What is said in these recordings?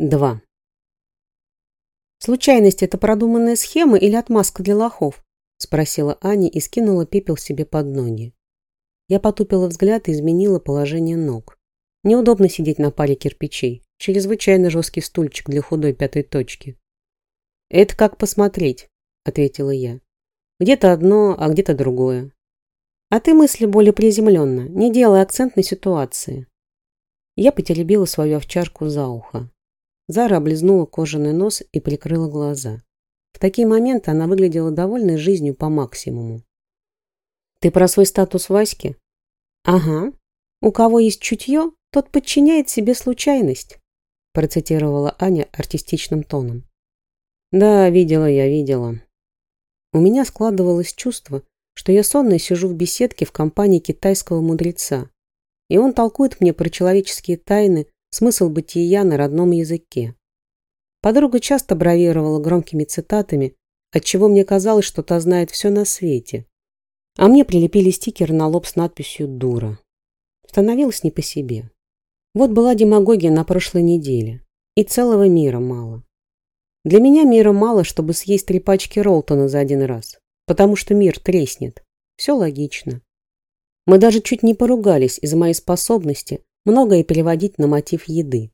2. «Случайность – это продуманная схема или отмазка для лохов?» – спросила Аня и скинула пепел себе под ноги. Я потупила взгляд и изменила положение ног. Неудобно сидеть на паре кирпичей. Чрезвычайно жесткий стульчик для худой пятой точки. «Это как посмотреть», – ответила я. «Где-то одно, а где-то другое». «А ты мысли более приземленно, не делай акцент на ситуации». Я потеребила свою овчарку за ухо. Зара облизнула кожаный нос и прикрыла глаза. В такие моменты она выглядела довольной жизнью по максимуму. «Ты про свой статус Васьки?» «Ага. У кого есть чутье, тот подчиняет себе случайность», процитировала Аня артистичным тоном. «Да, видела я, видела». У меня складывалось чувство, что я сонно сижу в беседке в компании китайского мудреца, и он толкует мне про человеческие тайны, смысл бытия на родном языке. Подруга часто бравировала громкими цитатами, отчего мне казалось, что та знает все на свете. А мне прилепили стикер на лоб с надписью «Дура». Становилось не по себе. Вот была демагогия на прошлой неделе. И целого мира мало. Для меня мира мало, чтобы съесть три пачки Ролтона за один раз. Потому что мир треснет. Все логично. Мы даже чуть не поругались из-за моей способности многое переводить на мотив еды.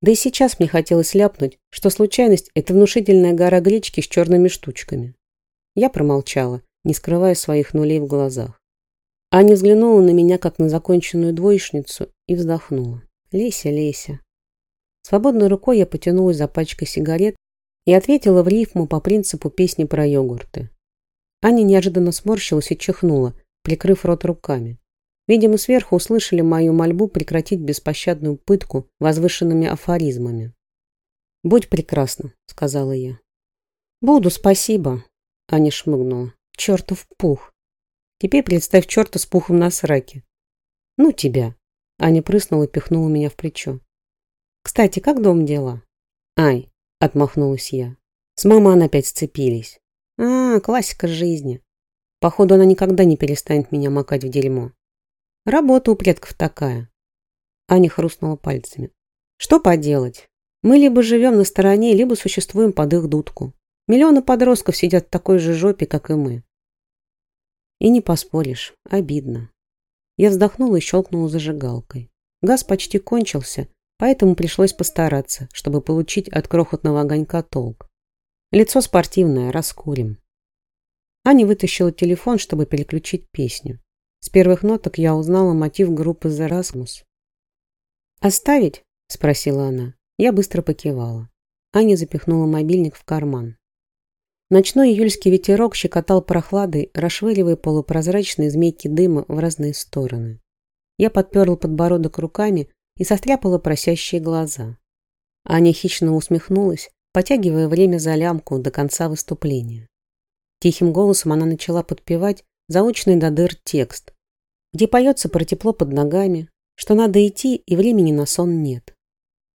Да и сейчас мне хотелось ляпнуть, что случайность – это внушительная гора гречки с черными штучками. Я промолчала, не скрывая своих нулей в глазах. Аня взглянула на меня, как на законченную двоечницу, и вздохнула. «Леся, Леся». Свободной рукой я потянулась за пачкой сигарет и ответила в рифму по принципу песни про йогурты. Аня неожиданно сморщилась и чихнула, прикрыв рот руками. Видимо, сверху услышали мою мольбу прекратить беспощадную пытку возвышенными афоризмами. «Будь прекрасна», — сказала я. «Буду, спасибо», — Аня шмыгнула. «Чертов пух! Теперь представь черта с пухом на сраке». «Ну тебя!» — Аня прыснула и пихнула меня в плечо. «Кстати, как дом дела?» «Ай!» — отмахнулась я. «С мамой опять сцепились». «А, классика жизни. Походу, она никогда не перестанет меня макать в дерьмо». Работа у предков такая. Аня хрустнула пальцами. Что поделать? Мы либо живем на стороне, либо существуем под их дудку. Миллионы подростков сидят в такой же жопе, как и мы. И не поспоришь. Обидно. Я вздохнула и щелкнула зажигалкой. Газ почти кончился, поэтому пришлось постараться, чтобы получить от крохотного огонька толк. Лицо спортивное, раскурим. Аня вытащила телефон, чтобы переключить песню. С первых ноток я узнала мотив группы Rasmus. «Оставить?» – спросила она. Я быстро покивала. Аня запихнула мобильник в карман. Ночной июльский ветерок щекотал прохладой, расшвыривая полупрозрачные змейки дыма в разные стороны. Я подперла подбородок руками и состряпала просящие глаза. Аня хищно усмехнулась, потягивая время за лямку до конца выступления. Тихим голосом она начала подпевать заученный до дыр текст, где поется про тепло под ногами, что надо идти и времени на сон нет.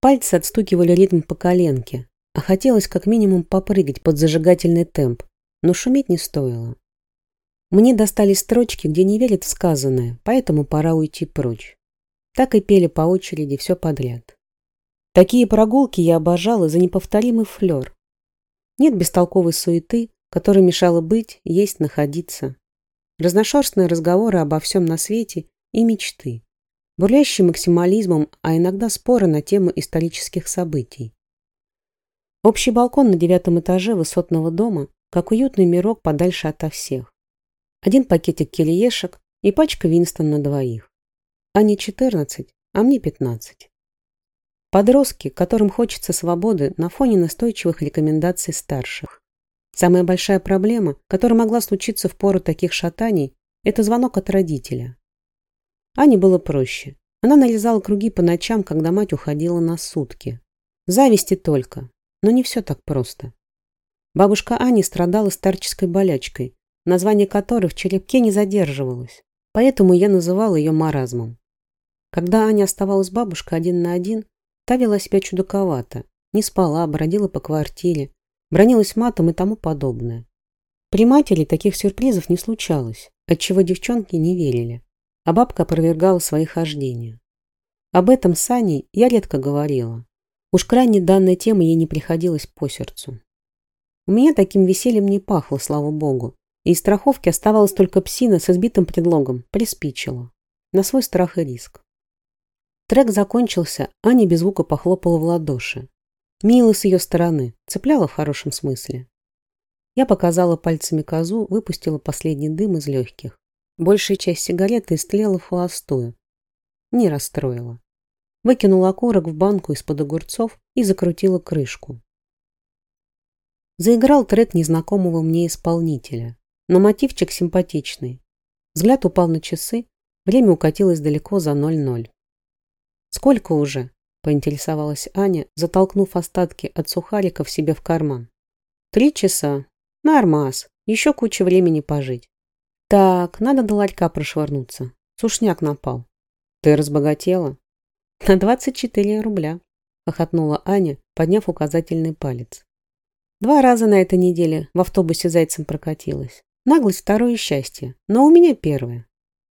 Пальцы отстукивали ритм по коленке, а хотелось как минимум попрыгать под зажигательный темп, но шуметь не стоило. Мне достались строчки, где не верят в сказанное, поэтому пора уйти прочь. Так и пели по очереди все подряд. Такие прогулки я обожала за неповторимый флер. Нет бестолковой суеты, которая мешала быть, есть, находиться разношерстные разговоры обо всем на свете и мечты, бурлящие максимализмом, а иногда споры на тему исторических событий. Общий балкон на девятом этаже высотного дома, как уютный мирок подальше ото всех. Один пакетик кириешек и пачка Винстон на двоих. А не 14, а мне 15. Подростки, которым хочется свободы на фоне настойчивых рекомендаций старших. Самая большая проблема, которая могла случиться в пору таких шатаний, это звонок от родителя. Ане было проще. Она нарезала круги по ночам, когда мать уходила на сутки. Зависти только, но не все так просто. Бабушка Ани страдала старческой болячкой, название которой в черепке не задерживалось, поэтому я называла ее маразмом. Когда Аня оставалась с бабушкой один на один, та вела себя чудаковато, не спала, бродила по квартире, бронилась матом и тому подобное. При матери таких сюрпризов не случалось, отчего девчонки не верили, а бабка опровергала свои хождения. Об этом с Аней я редко говорила, Уж крайне данная тема ей не приходилась по сердцу. У меня таким весельем не пахло, слава богу, и из страховки оставалась только псина с избитым предлогом «приспичило» на свой страх и риск. Трек закончился, Аня без звука похлопала в ладоши. Мило с ее стороны, цепляла в хорошем смысле. Я показала пальцами козу, выпустила последний дым из легких. Большая часть сигареты истлела в холостую. Не расстроила. Выкинула окурок в банку из-под огурцов и закрутила крышку. Заиграл трек незнакомого мне исполнителя, но мотивчик симпатичный. Взгляд упал на часы, время укатилось далеко за 0-0. «Сколько уже?» – поинтересовалась Аня, затолкнув остатки от сухариков себе в карман. «Три часа. Нормас. Еще куча времени пожить. Так, надо до ларька прошвырнуться. Сушняк напал. Ты разбогатела? На 24 рубля, хохотнула Аня, подняв указательный палец. Два раза на этой неделе в автобусе зайцем прокатилась. Наглость второе счастье, но у меня первое.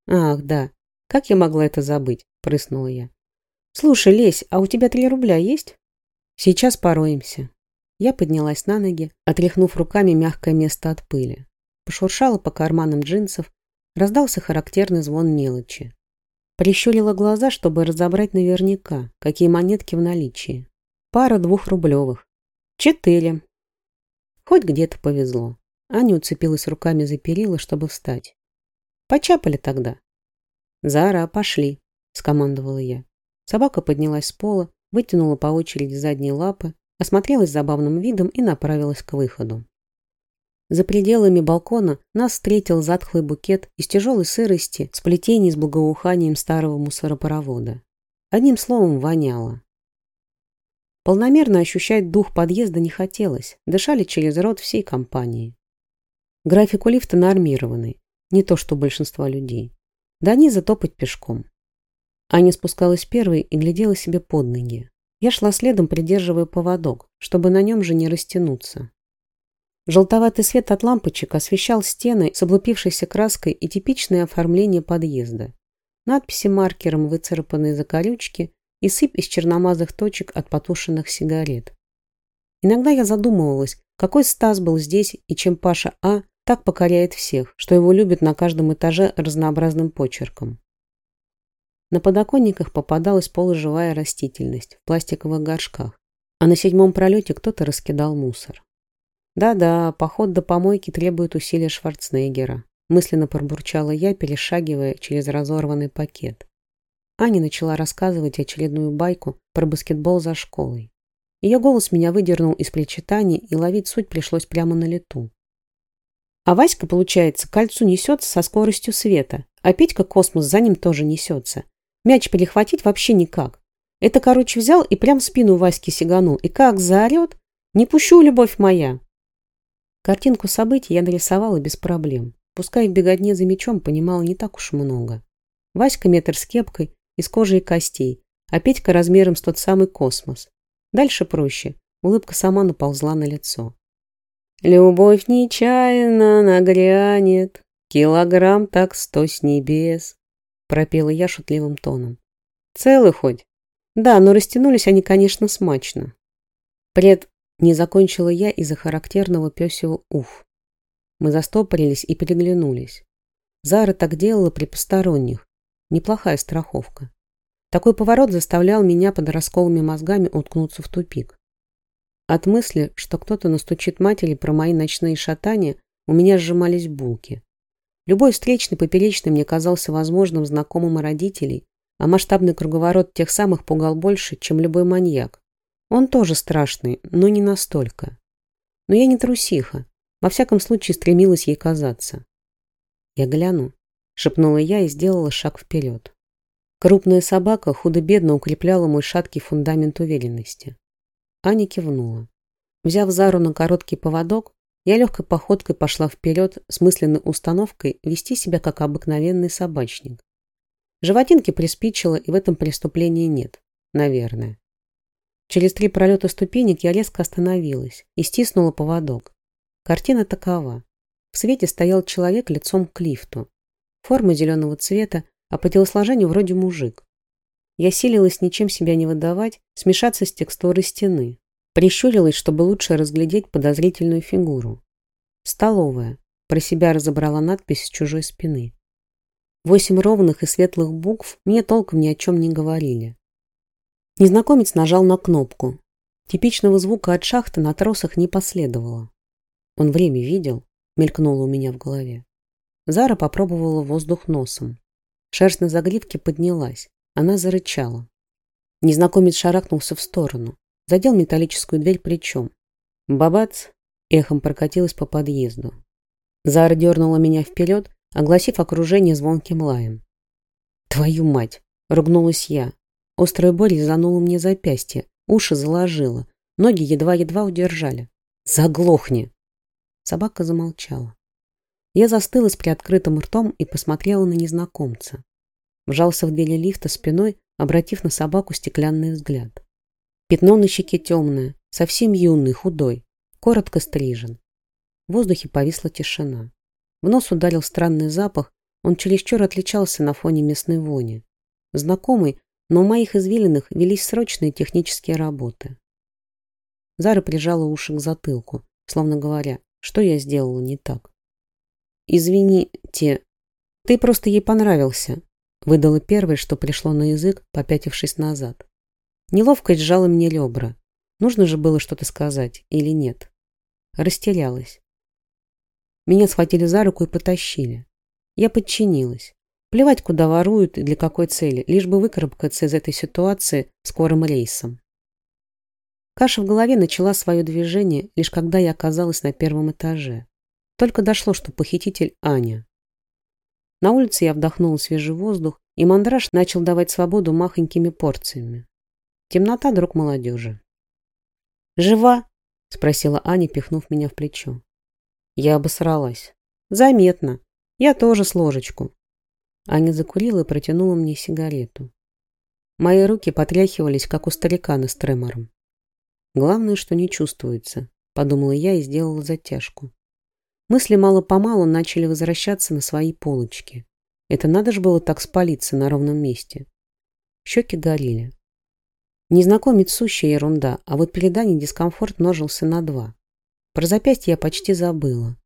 Ах, да, как я могла это забыть, прыснула я. Слушай, Лесь, а у тебя три рубля есть? Сейчас пороемся. Я поднялась на ноги, отряхнув руками мягкое место от пыли пошуршала по карманам джинсов, раздался характерный звон мелочи. Прищурила глаза, чтобы разобрать наверняка, какие монетки в наличии. Пара двухрублевых. Четыре. Хоть где-то повезло. Аня уцепилась руками за перила, чтобы встать. Почапали тогда. «Зара, пошли», — скомандовала я. Собака поднялась с пола, вытянула по очереди задние лапы, осмотрелась забавным видом и направилась к выходу. За пределами балкона нас встретил затхлый букет из тяжелой сырости, сплетений с благоуханием старого мусоропровода. Одним словом, воняло. Полномерно ощущать дух подъезда не хотелось, дышали через рот всей компании. График у лифта нормированный, не то что большинство людей. Да они затопать пешком. Аня спускалась первой и глядела себе под ноги. Я шла следом, придерживая поводок, чтобы на нем же не растянуться. Желтоватый свет от лампочек освещал стены с облупившейся краской и типичное оформление подъезда. Надписи маркером, выцарапанные закорючки и сыпь из черномазых точек от потушенных сигарет. Иногда я задумывалась, какой Стас был здесь и чем Паша А так покоряет всех, что его любят на каждом этаже разнообразным почерком. На подоконниках попадалась полуживая растительность в пластиковых горшках, а на седьмом пролете кто-то раскидал мусор. Да-да, поход до помойки требует усилия Шварценеггера, мысленно пробурчала я, перешагивая через разорванный пакет. Аня начала рассказывать очередную байку про баскетбол за школой. Ее голос меня выдернул из причитаний, и ловить суть пришлось прямо на лету. А Васька, получается, к кольцу несется со скоростью света, а Петька космос за ним тоже несется. Мяч перехватить вообще никак. Это, короче, взял и прям в спину Васьки сиганул, и как заорет «Не пущу, любовь моя!» Картинку событий я нарисовала без проблем. Пускай в беготне за мечом понимала не так уж много. Васька метр с кепкой, из кожи и костей, а Петька размером с тот самый космос. Дальше проще. Улыбка сама наползла на лицо. «Любовь нечаянно нагрянет, килограмм так сто с небес», пропела я шутливым тоном. «Целый хоть?» «Да, но растянулись они, конечно, смачно». Пред не закончила я из-за характерного пёсего «уф». Мы застопорились и переглянулись. Зара так делала при посторонних. Неплохая страховка. Такой поворот заставлял меня подростковыми мозгами уткнуться в тупик. От мысли, что кто-то настучит матери про мои ночные шатания, у меня сжимались булки. Любой встречный поперечный мне казался возможным знакомым родителей, а масштабный круговорот тех самых пугал больше, чем любой маньяк. Он тоже страшный, но не настолько. Но я не трусиха. Во всяком случае, стремилась ей казаться. «Я гляну», — шепнула я и сделала шаг вперед. Крупная собака худо-бедно укрепляла мой шаткий фундамент уверенности. Аня кивнула. Взяв Зару на короткий поводок, я легкой походкой пошла вперед с мысленной установкой вести себя как обыкновенный собачник. Животинки приспичило, и в этом преступления нет. Наверное. Через три пролета ступенек я резко остановилась и стиснула поводок. Картина такова. В свете стоял человек лицом к лифту. Форма зеленого цвета, а по телосложению вроде мужик. Я силилась ничем себя не выдавать, смешаться с текстурой стены. Прищурилась, чтобы лучше разглядеть подозрительную фигуру. «Столовая». Про себя разобрала надпись с чужой спины. Восемь ровных и светлых букв мне толком ни о чем не говорили. Незнакомец нажал на кнопку. Типичного звука от шахты на тросах не последовало. Он время видел, мелькнуло у меня в голове. Зара попробовала воздух носом. Шерсть на загривке поднялась. Она зарычала. Незнакомец шарахнулся в сторону. Задел металлическую дверь плечом. Бабац! Эхом прокатилась по подъезду. Зара дернула меня вперед, огласив окружение звонким лаем. «Твою мать!» — ругнулась я. Острая боль резанула мне запястье, уши заложила, ноги едва-едва удержали. «Заглохни!» Собака замолчала. Я застыла с приоткрытым ртом и посмотрела на незнакомца. Вжался в двери лифта спиной, обратив на собаку стеклянный взгляд. Пятно на щеке темное, совсем юный, худой, коротко стрижен. В воздухе повисла тишина. В нос ударил странный запах, он чересчур отличался на фоне местной вони. Знакомый, но у моих извилинах велись срочные технические работы. Зара прижала уши к затылку, словно говоря, что я сделала не так. «Извините, ты просто ей понравился», выдала первое, что пришло на язык, попятившись назад. Неловкость сжала мне ребра. Нужно же было что-то сказать или нет. Растерялась. Меня схватили за руку и потащили. Я подчинилась. Плевать, куда воруют и для какой цели, лишь бы выкарабкаться из этой ситуации скорым рейсом. Каша в голове начала свое движение, лишь когда я оказалась на первом этаже. Только дошло, что похититель Аня. На улице я вдохнула свежий воздух, и мандраж начал давать свободу махонькими порциями. Темнота – друг молодежи. «Жива?» – спросила Аня, пихнув меня в плечо. Я обосралась. «Заметно. Я тоже с ложечку». Аня закурила и протянула мне сигарету. Мои руки потряхивались, как у старика на стремором. «Главное, что не чувствуется», – подумала я и сделала затяжку. Мысли мало-помалу начали возвращаться на свои полочки. Это надо же было так спалиться на ровном месте. Щеки горели. Незнакомец сущая ерунда, а вот перед Аней дискомфорт множился на два. Про запястье я почти забыла.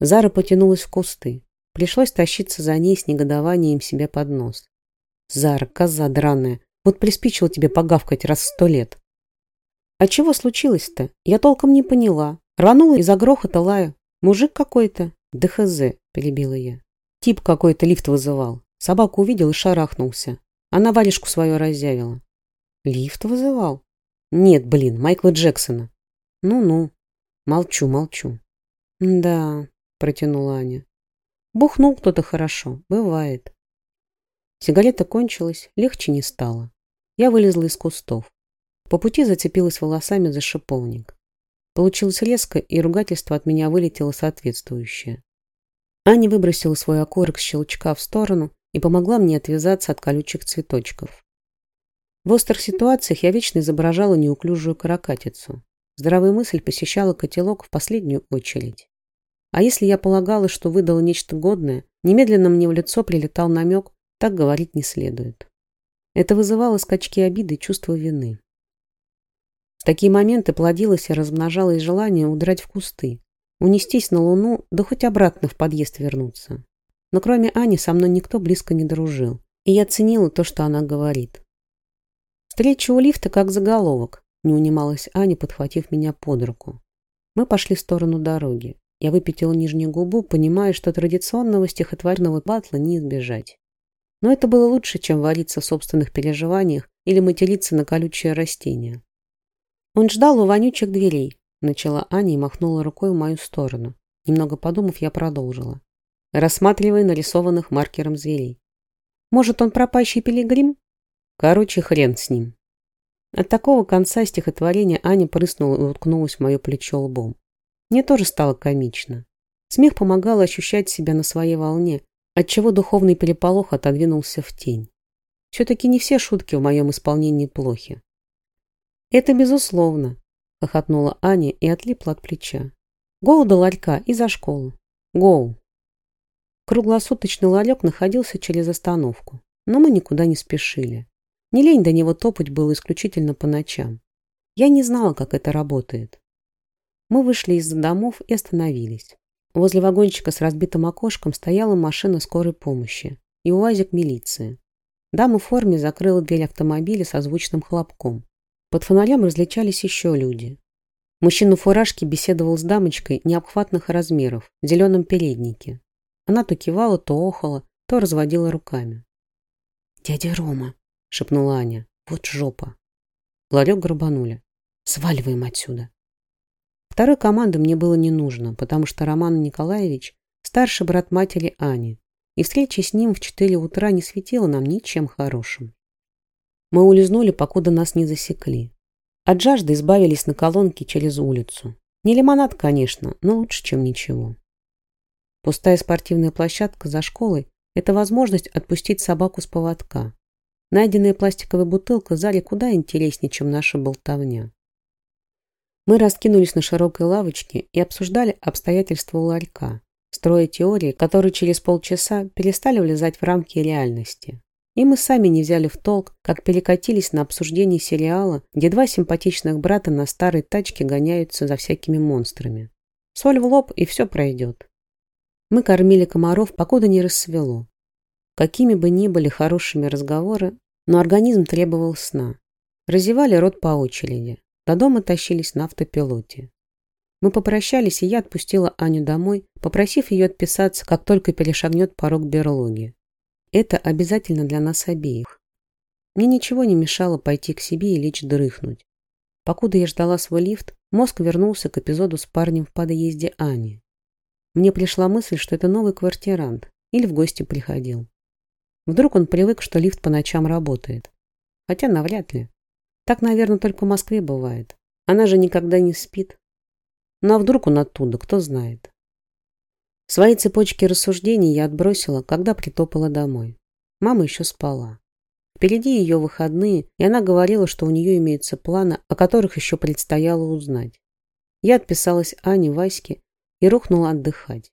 Зара потянулась в кусты. Пришлось тащиться за ней с негодованием себе под нос. «Зара, коза драная, вот приспичило тебе погавкать раз в сто лет». «А чего случилось-то? Я толком не поняла. Рванула из-за грохота лая. Мужик какой-то. ДХЗ, перебила я. Тип какой-то лифт вызывал. Собаку увидел и шарахнулся. Она варежку свою разъявила. Лифт вызывал? Нет, блин, Майкла Джексона. Ну-ну. Молчу, молчу. Да, протянула Аня. Бухнул кто-то хорошо. Бывает. Сигарета кончилась, легче не стало. Я вылезла из кустов. По пути зацепилась волосами за шиповник. Получилось резко, и ругательство от меня вылетело соответствующее. Аня выбросила свой окорок с щелчка в сторону и помогла мне отвязаться от колючих цветочков. В острых ситуациях я вечно изображала неуклюжую каракатицу. Здравая мысль посещала котелок в последнюю очередь. А если я полагала, что выдала нечто годное, немедленно мне в лицо прилетал намек, так говорить не следует. Это вызывало скачки обиды и чувство вины. В такие моменты плодилось и размножалось желание удрать в кусты, унестись на луну, да хоть обратно в подъезд вернуться. Но кроме Ани со мной никто близко не дружил, и я ценила то, что она говорит. Встреча у лифта как заголовок, не унималась Аня, подхватив меня под руку. Мы пошли в сторону дороги. Я выпятила нижнюю губу, понимая, что традиционного стихотворного батла не избежать. Но это было лучше, чем вариться в собственных переживаниях или материться на колючее растение. Он ждал у вонючих дверей, начала Аня и махнула рукой в мою сторону. Немного подумав, я продолжила. Рассматривая нарисованных маркером зверей. Может, он пропащий пилигрим? Короче, хрен с ним. От такого конца стихотворения Аня прыснула и уткнулась в мое плечо лбом. Мне тоже стало комично. Смех помогал ощущать себя на своей волне, отчего духовный переполох отодвинулся в тень. Все-таки не все шутки в моем исполнении плохи. «Это безусловно», — хохотнула Аня и отлипла от плеча. «Гоу до ларька и за школу. Гоу». Круглосуточный ларек находился через остановку, но мы никуда не спешили. Не лень до него топать было исключительно по ночам. Я не знала, как это работает. Мы вышли из домов и остановились. Возле вагончика с разбитым окошком стояла машина скорой помощи и уазик милиции. Дама в форме закрыла дверь автомобиля со звучным хлопком. Под фонарем различались еще люди. Мужчина в фуражке беседовал с дамочкой необхватных размеров в зеленом переднике. Она то кивала, то охала, то разводила руками. «Дядя Рома», — шепнула Аня, — «вот жопа». Ларек грабанули. «Сваливаем отсюда». Второй команды мне было не нужно, потому что Роман Николаевич – старший брат матери Ани, и встреча с ним в четыре утра не светила нам ничем хорошим. Мы улизнули, покуда нас не засекли. От жажды избавились на колонке через улицу. Не лимонад, конечно, но лучше, чем ничего. Пустая спортивная площадка за школой – это возможность отпустить собаку с поводка. Найденная пластиковая бутылка зале куда интереснее, чем наша болтовня. Мы раскинулись на широкой лавочке и обсуждали обстоятельства ларька, строя теории, которые через полчаса перестали влезать в рамки реальности. И мы сами не взяли в толк, как перекатились на обсуждение сериала, где два симпатичных брата на старой тачке гоняются за всякими монстрами. Соль в лоб, и все пройдет. Мы кормили комаров, покуда не рассвело. Какими бы ни были хорошими разговоры, но организм требовал сна. Разевали рот по очереди. До дома тащились на автопилоте. Мы попрощались, и я отпустила Аню домой, попросив ее отписаться, как только перешагнет порог берлоги. Это обязательно для нас обеих. Мне ничего не мешало пойти к себе и лечь дрыхнуть. Покуда я ждала свой лифт, мозг вернулся к эпизоду с парнем в подъезде Ани. Мне пришла мысль, что это новый квартирант или в гости приходил. Вдруг он привык, что лифт по ночам работает. Хотя навряд ли. Так, наверное, только в Москве бывает. Она же никогда не спит. Ну а вдруг он оттуда, кто знает. Свои цепочки рассуждений я отбросила, когда притопала домой. Мама еще спала. Впереди ее выходные, и она говорила, что у нее имеются планы, о которых еще предстояло узнать. Я отписалась Ане, Ваське и рухнула отдыхать.